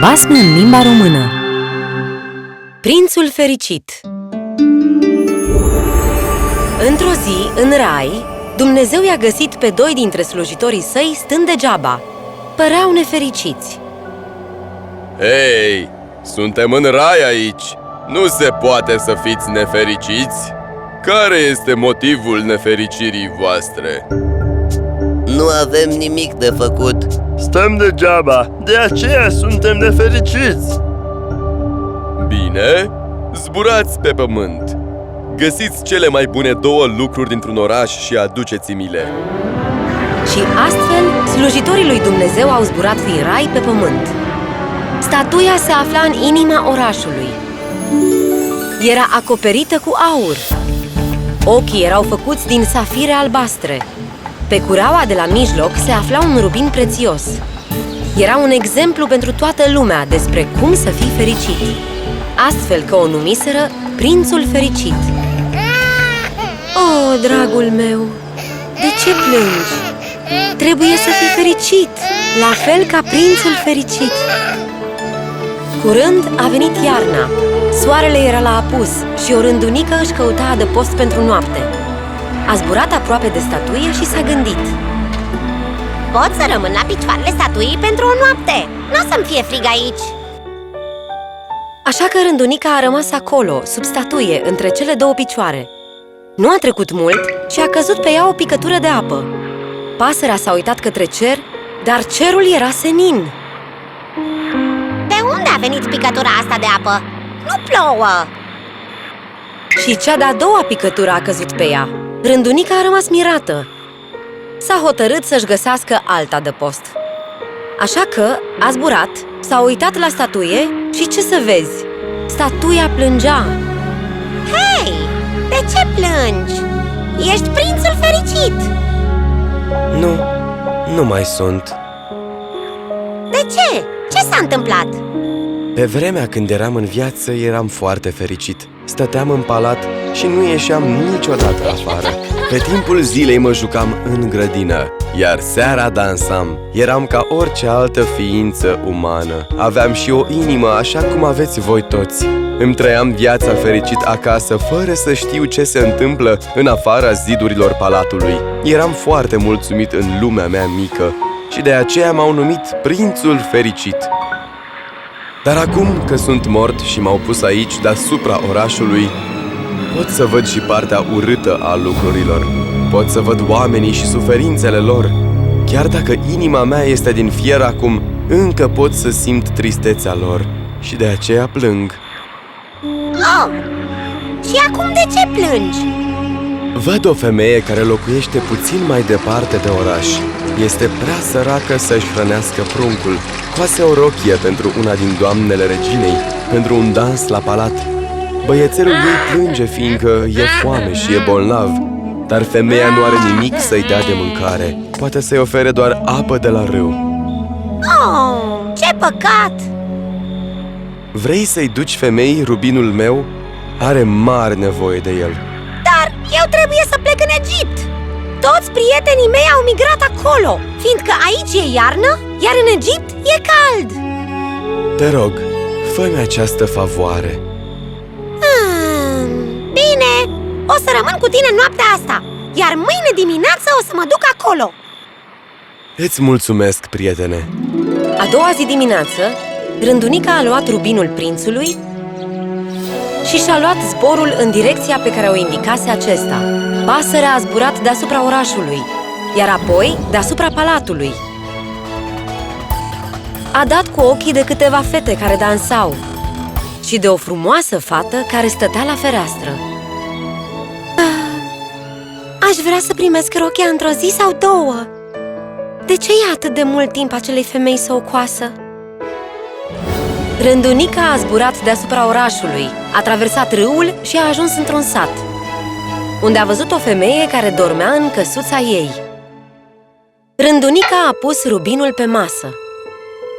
Basme în limba română Prințul fericit Într-o zi, în rai, Dumnezeu i-a găsit pe doi dintre slujitorii săi stând degeaba. Păreau nefericiți. Hei, suntem în rai aici! Nu se poate să fiți nefericiți? Care este motivul nefericirii voastre? Nu avem nimic de făcut Stăm degeaba, de aceea suntem nefericiți Bine, zburați pe pământ! Găsiți cele mai bune două lucruri dintr-un oraș și aduceți-mi-le! Și astfel, slujitorii lui Dumnezeu au zburat din rai pe pământ. Statuia se afla în inima orașului. Era acoperită cu aur. Ochii erau făcuți din safire albastre. Pe cureaua de la mijloc se afla un rubin prețios. Era un exemplu pentru toată lumea despre cum să fii fericit. Astfel că o numiseră Prințul Fericit. Oh, dragul meu, de ce plângi? Trebuie să fii fericit, la fel ca prințul fericit. Curând a venit iarna. Soarele era la apus și o rândunică își căuta adăpost pentru noapte. A zburat aproape de statuie și s-a gândit. Pot să rămân la picioarele statuii pentru o noapte Nu o să-mi fie frig aici Așa că rândunica a rămas acolo, sub statuie, între cele două picioare. Nu a trecut mult și a căzut pe ea o picătură de apă. Pasărea s-a uitat către cer, dar cerul era senin. De unde a venit picătura asta de apă? Nu plouă! Și cea de-a doua picătură a căzut pe ea. Rândunica a rămas mirată. S-a hotărât să-și găsească alta de post. Așa că a zburat, s-a uitat la statuie și ce să vezi? Statuia plângea. Hei, de ce plângi? Ești prințul fericit! Nu, nu mai sunt De ce? Ce s-a întâmplat? Pe vremea când eram în viață, eram foarte fericit. Stăteam în palat și nu ieșeam niciodată afară. Pe timpul zilei mă jucam în grădină Iar seara dansam. Eram ca orice altă ființă umană. Aveam și o inimă așa cum aveți voi toți. Îmi trăiam viața fericit acasă Fără să știu ce se întâmplă în afara zidurilor palatului. Eram foarte mulțumit în lumea mea mică Și de aceea m-au numit Prințul Fericit dar acum că sunt mort și m-au pus aici deasupra orașului, pot să văd și partea urâtă a lucrurilor. Pot să văd oamenii și suferințele lor. Chiar dacă inima mea este din fier acum, încă pot să simt tristețea lor și de aceea plâng. Oh! Și acum de ce plângi? Văd o femeie care locuiește puțin mai departe de oraș. Este prea săracă să-și hrănească pruncul. Coase o rochie pentru una din doamnele reginei, pentru un dans la palat. Băiețelul ei plânge fiindcă e foame și e bolnav, dar femeia nu are nimic să-i dea de mâncare. Poate să-i ofere doar apă de la râu. Oh, ce păcat! Vrei să-i duci femeii rubinul meu? Are mare nevoie de el. Dar eu trebuie să plec în Egipt! Toți prietenii mei au migrat acolo, fiindcă aici e iarnă, iar în Egipt e cald! Te rog, fă-mi această favoare. Hmm, bine, o să rămân cu tine noaptea asta, iar mâine dimineață o să mă duc acolo! Îți mulțumesc, prietene! A doua zi dimineață, rândunica a luat rubinul prințului și și-a luat zborul în direcția pe care o indicase acesta. Pasărea a zburat deasupra orașului, iar apoi deasupra palatului. A dat cu ochii de câteva fete care dansau și de o frumoasă fată care stătea la fereastră. Ah, Aș vrea să primesc rochia într-o zi sau două. De ce ia atât de mult timp acelei femei să o coasă? Rândunica a zburat deasupra orașului, a traversat râul și a ajuns într-un sat, unde a văzut o femeie care dormea în căsuța ei. Rândunica a pus rubinul pe masă.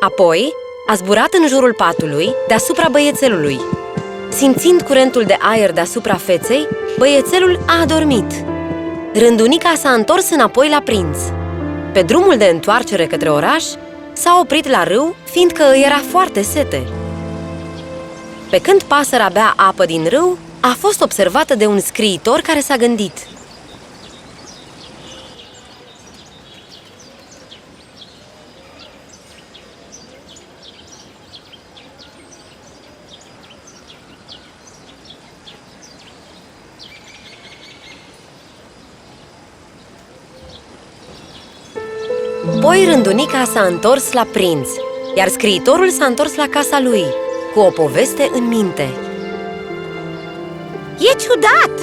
Apoi a zburat în jurul patului, deasupra băiețelului. Simțind curentul de aer deasupra feței, băiețelul a adormit. Rândunica s-a întors înapoi la prinț. Pe drumul de întoarcere către oraș, s-a oprit la râu, fiindcă îi era foarte sete. Pe când pasăra bea apă din râu, a fost observată de un scriitor care s-a gândit. Apoi rândunica s-a întors la prinț, iar scriitorul s-a întors la casa lui, cu o poveste în minte. E ciudat!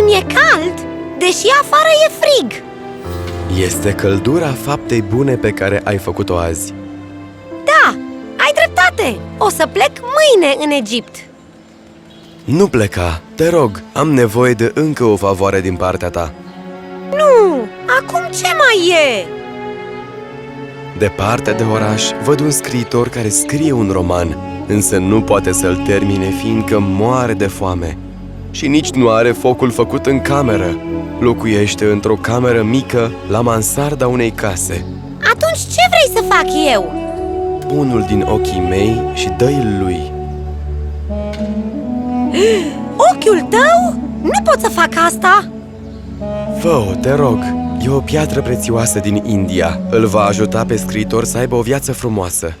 Îmi e cald, deși afară e frig Este căldura faptei bune pe care ai făcut-o azi. Da, ai dreptate! O să plec mâine în Egipt Nu pleca, te rog, am nevoie de încă o favoare din partea ta. Nu, acum ce mai e? Departe de oraș, văd un scriitor care scrie un roman, însă nu poate să-l termine fiindcă moare de foame. Și nici nu are focul făcut în cameră. Locuiește într-o cameră mică la mansarda unei case. Atunci ce vrei să fac eu? Unul din ochii mei și dă-i lui. Ochiul tău? Nu pot să fac asta Fă-o, te rog! E o piatră prețioasă din India. Îl va ajuta pe scriitor să aibă o viață frumoasă.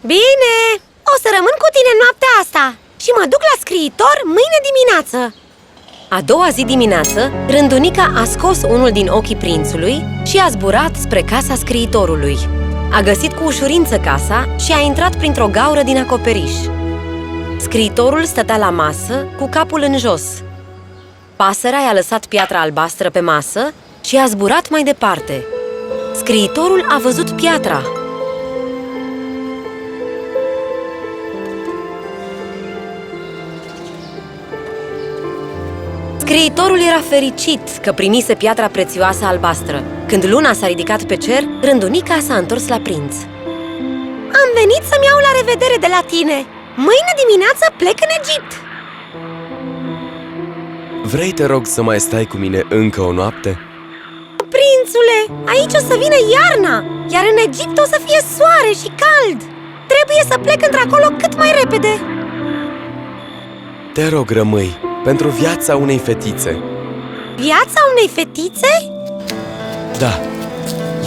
Bine, o să rămân cu tine noaptea asta Și mă duc la scriitor mâine dimineață A doua zi dimineață, rândunica a scos unul din ochii prințului și a zburat spre casa scriitorului. A găsit cu ușurință casa și a intrat printr-o gaură din acoperiș. Scriitorul stătea la masă, cu capul în jos. Pasărea i-a lăsat piatra albastră pe masă și a zburat mai departe. Scriitorul a văzut piatra. Scriitorul era fericit că primise piatra prețioasă albastră. Când luna s-a ridicat pe cer, rândunica s-a întors la prinț. Am venit să-mi iau la revedere de la tine Mâine dimineață plec în Egipt Vrei, te rog, să mai stai cu mine încă o noapte? Prințule, aici o să vină iarna Iar în Egipt o să fie soare și cald Trebuie să plec într-acolo cât mai repede Te rog, rămâi, pentru viața unei fetițe. Viața unei fetițe? Da,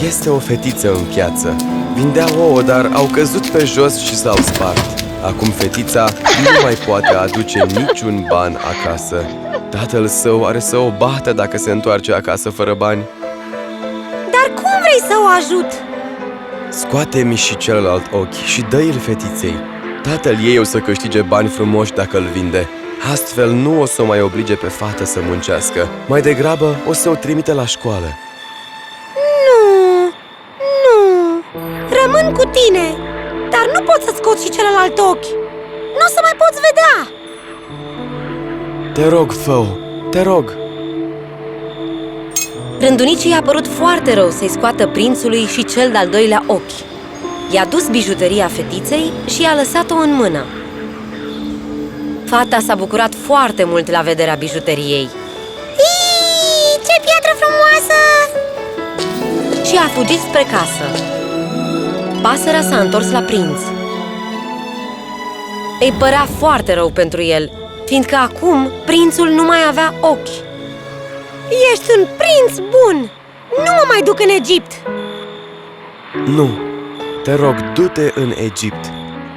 este o fetiță în piață. Vindea ouă, dar au căzut pe jos și s-au spart. Acum fetița nu mai poate aduce niciun ban acasă. Tatăl său are să o bată dacă se întoarce acasă fără bani. Dar cum vrei să o ajut? Scoate-mi și celălalt ochi și dă-i-l fetiței. Tatăl ei o să câștige bani frumoși dacă îl vinde. Astfel nu o să o mai oblige pe fată să muncească. Mai degrabă o să o trimite la școală. Nu, nu Rămân cu tine Dar nu pot să scot și celălalt ochi Nu o să mai poți vedea Te rog, fă te rog! Rândunicii i-a părut foarte rău să-i scoată prințului și cel de-al doilea ochi. I-a dus bijuteria fetiței și i-a lăsat-o în mână. Fata s-a bucurat foarte mult la vederea bijuteriei Iii, ce piatră frumoasă! și a fugit spre casă. Pasărea s-a întors la prinț. Îi părea foarte rău pentru el, fiindcă acum prințul nu mai avea ochi. Ești un prinț bun! Nu mă mai duc în Egipt! Nu! Te rog, du-te în Egipt.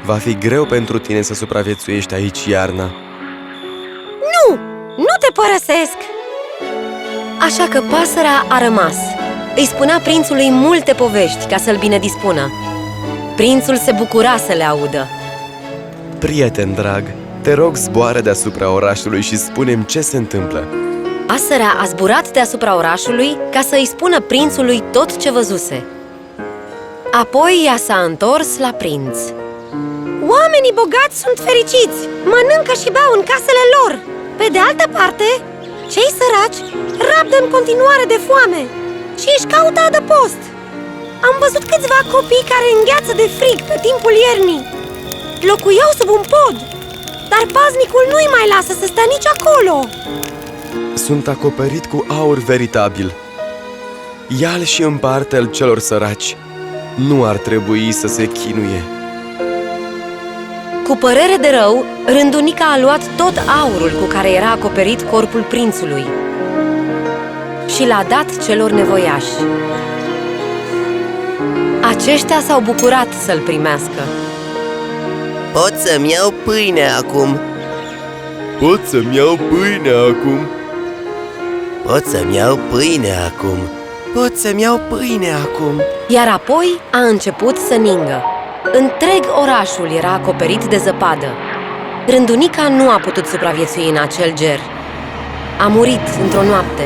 Va fi greu pentru tine să supraviețuiești aici iarna. Nu! Nu te părăsesc! Așa că pasărea a rămas. Îi spunea prințului multe povești ca să-l bine dispună. Prințul se bucura să le audă. Prieten drag, te rog zboară deasupra orașului și spunem ce se întâmplă. Pasărea a zburat deasupra orașului ca să îi spună prințului tot ce văzuse. Apoi ea s-a întors la prinț. Oamenii bogați sunt fericiți, mănâncă și beau în casele lor. Pe de altă parte, cei săraci rabdă în continuare de foame și își caută adăpost. Am văzut câțiva copii care îngheață de frig pe timpul iernii. Locuiau sub un pod, dar paznicul nu-i mai lasă să stea nici acolo Sunt acoperit cu aur veritabil. Ia-l și împarte-l celor săraci. nu ar trebui să se chinuie. Cu părere de rău, rândunica a luat tot aurul cu care era acoperit corpul prințului și l-a dat celor nevoiași. Aceștia s-au bucurat să-l primească. Pot să-mi iau pâine acum Pot să-mi iau pâine acum? Pot să-mi iau pâine acum Pot să-mi iau pâine acum. Iar apoi a început să ningă. Întreg orașul era acoperit de zăpadă. Rândunica nu a putut supraviețui în acel ger. A murit într-o noapte.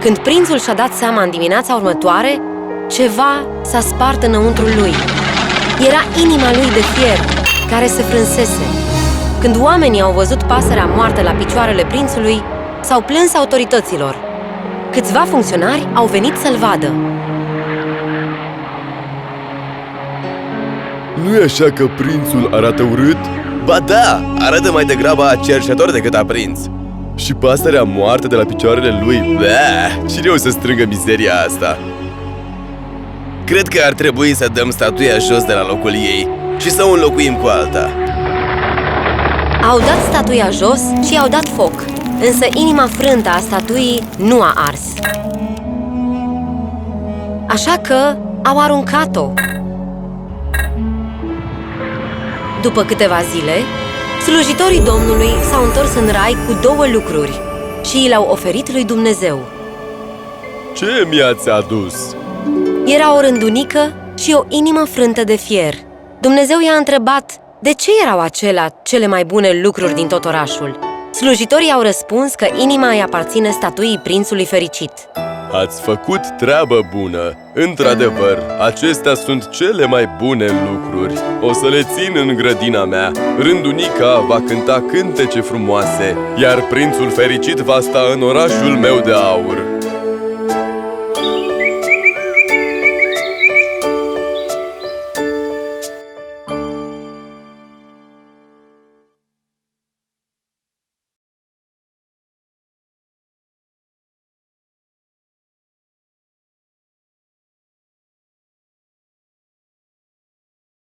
Când prințul și-a dat seama în dimineața următoare, ceva s-a spart înăuntrul lui. Era inima lui de fier, care se frânsese. Când oamenii au văzut pasărea moartă la picioarele prințului, s-au plâns autorităților. Câțiva funcționari au venit să-l vadă. nu e așa că prințul arată urât? Ba da, arată mai degrabă a cerșetor decât a prinț. Și pasărea moartă de la picioarele lui? Bă, cine o să strângă mizeria asta? Cred că ar trebui să dăm statuia jos de la locul ei și să o înlocuim cu alta. Au dat statuia jos și i-au dat foc, însă inima frântă a statuii nu a ars. Așa că au aruncat-o. După câteva zile, slujitorii Domnului s-au întors în rai cu două lucruri și i le-au oferit lui Dumnezeu. Ce mi-ați adus? Era o rândunică și o inimă frântă de fier. Dumnezeu i-a întrebat de ce erau acelea cele mai bune lucruri din tot orașul. Slujitorii au răspuns că inima îi aparține statuii prințului fericit. Ați făcut treabă bună! Într-adevăr, acestea sunt cele mai bune lucruri. O să le țin în grădina mea. Rândunica va cânta cântece frumoase, iar prințul fericit va sta în orașul meu de aur.